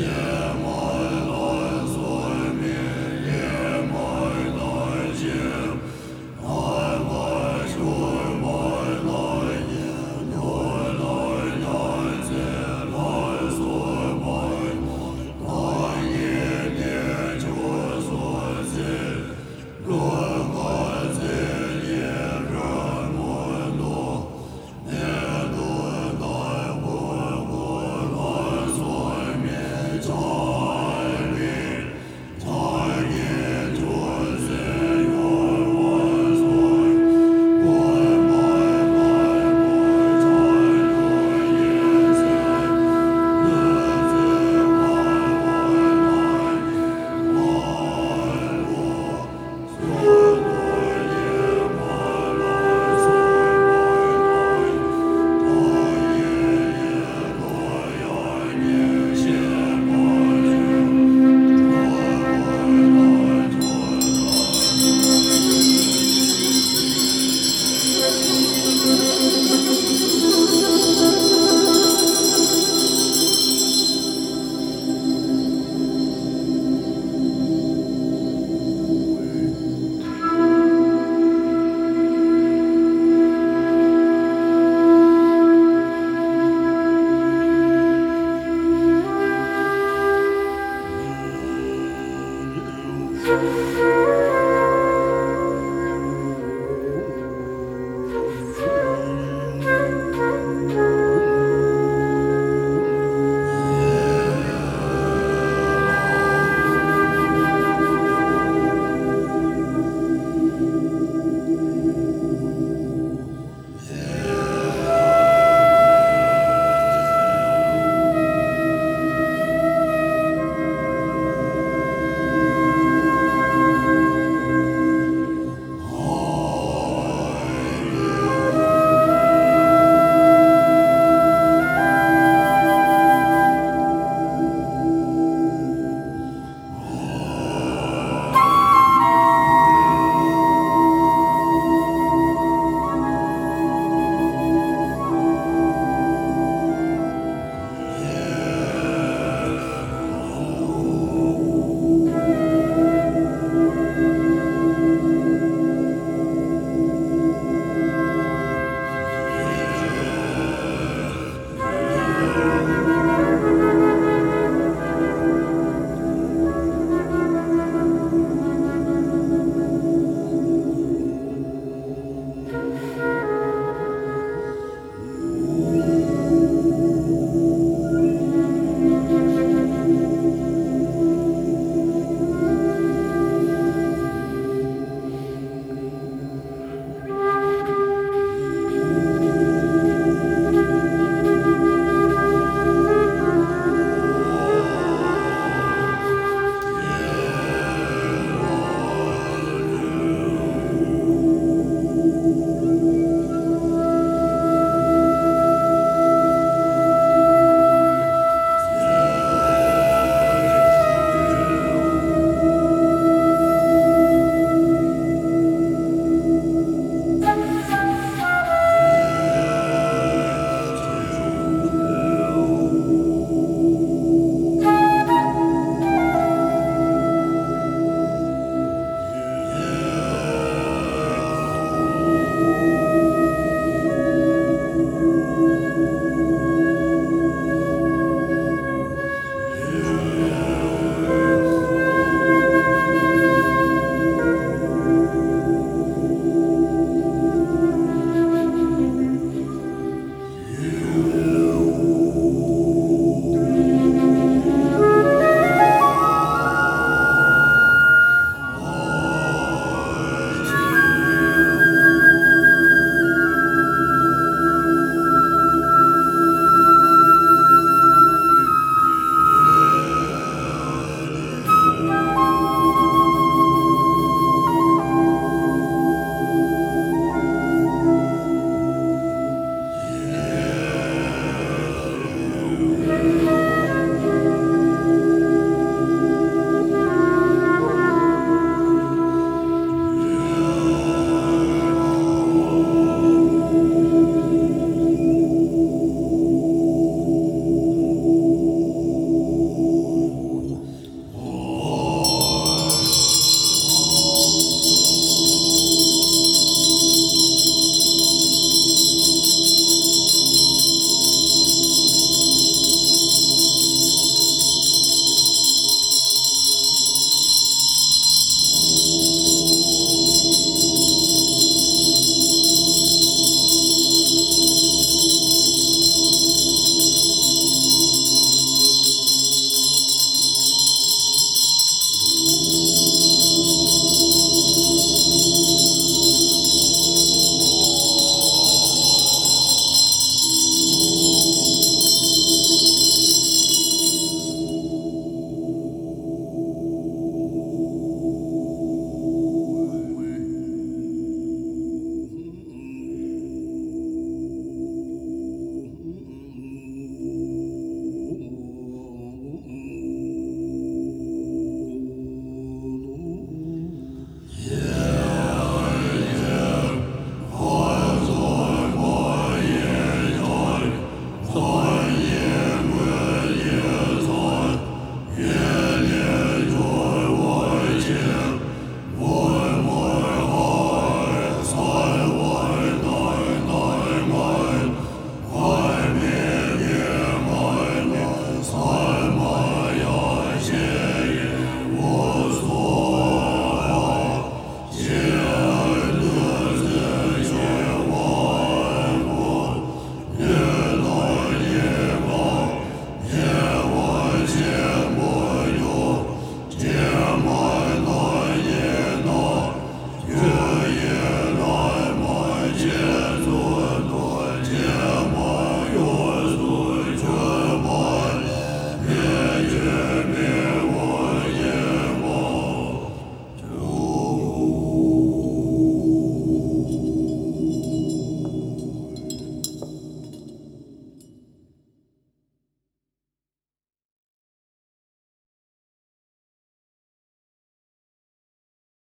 Yeah.